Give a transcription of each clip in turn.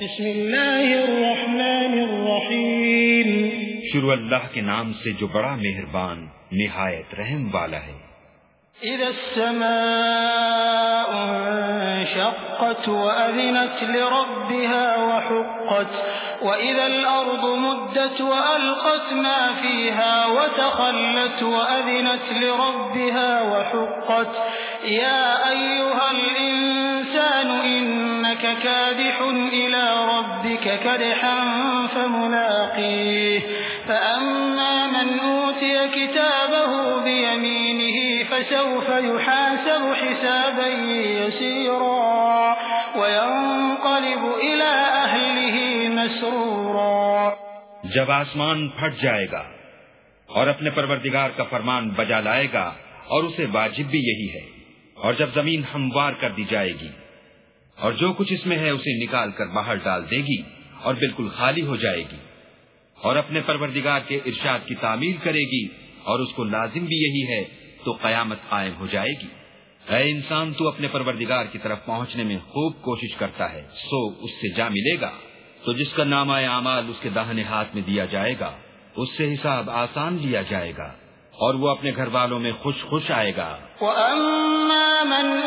بسم اللہ الرحمن الرحیم۔ شروع اللہ کے نام سے جو بڑا مہربان نہایت رحم والا ہے۔ اذا السماء انشقت وأذنت لربها وحقت وإذا الأرض مدت وألقت ما فيها وتخلت وأذنت لربها وحقت يا أيها الإنسان إنك كادح إلى ربك كدحا فملاقيه. فأما من أوتي كتابه بيمينه فسوف يحاسب حسابا يسيرا وينقلب إلى أهله مسرورا. جب آسمان پھٹ جائے گا اور اپنے پروردگار کا فرمان بجا لائے گا اور اسے واجب بھی یہی ہے اور جب زمین ہموار کر دی جائے گی اور جو کچھ اس میں ہے اسے نکال کر باہر ڈال دے گی اور بالکل خالی ہو جائے گی اور اپنے پروردگار کے ارشاد کی تعمیل کرے گی اور اس کو لازم بھی یہی ہے تو قیامت قائم ہو جائے گی۔ اے انسان، تو اپنے پروردگار کی طرف پہنچنے میں خوب کوشش کرتا ہے، سو اس سے جا ملے گا۔ تو جس کا نام اعمال، اس کے داہنے ہاتھ میں دیا جائے گا، اس سے حساب آسان لیا جائے گا اور وہ اپنے گھر والوں میں خوش خوش آئے گا۔ وَأَمَّا مَنْ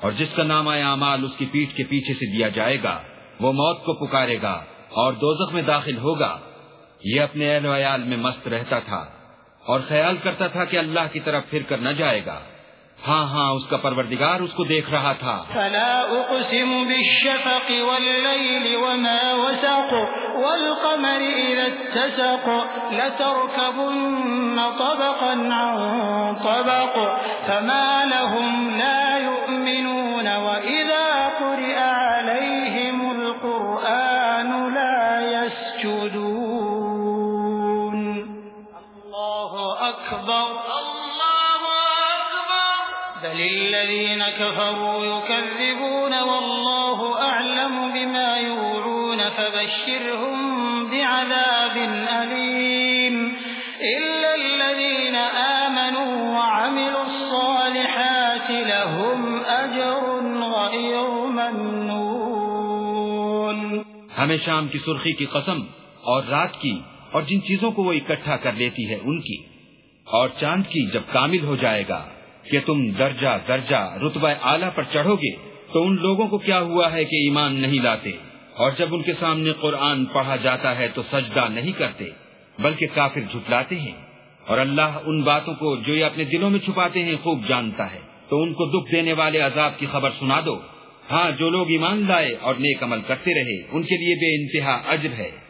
اور جس کا نام اعمال اس کی پیٹھ کے پیچھے سے دیا جائے گا، وہ موت کو پکارے گا اور دوزخ میں داخل ہوگا۔ یہ اپنے اہل و عیال میں مست رہتا تھا اور خیال کرتا تھا کہ اللہ کی طرف پھر کر نہ جائے گا۔ ہاں ہاں اس کا پروردگار اس کو دیکھ رہا تھا۔ فلا اقسم بالشفق والليل وما وسق والقمر اذا اتسق لتركبن طبقا عن طبق فما لهم لا الله اكبر الله اكبر بل الذين كفروا يكذبون والله أعلم بما يوعون فبشرهم بعذاب أليم. إلا الذين آمنوا وعملوا الصالحات لهم أجر غير ممنون. ہمیں شام کی سرخی کی قسم اور رات کی اور جن چیزوں کو وہ اکٹھا کر لیتی ہے ان کی. اور چاند کی جب کامل ہو جائے گا کہ تم درجہ درجہ رتبہ اعلیٰ پر چڑھو گے، تو ان لوگوں کو کیا ہوا ہے کہ ایمان نہیں لاتے؟ اور جب ان کے سامنے قرآن پڑھا جاتا ہے تو سجدہ نہیں کرتے، بلکہ کافر جھٹلاتے ہیں۔ اور اللہ ان باتوں کو جو یہ اپنے دلوں میں چھپاتے ہیں خوب جانتا ہے۔ تو ان کو دکھ دینے والے عذاب کی خبر سنا دو۔ ہاں جو لوگ ایمان لائے اور نیک عمل کرتے رہے، ان کے لیے بے انتہا اجر ہے۔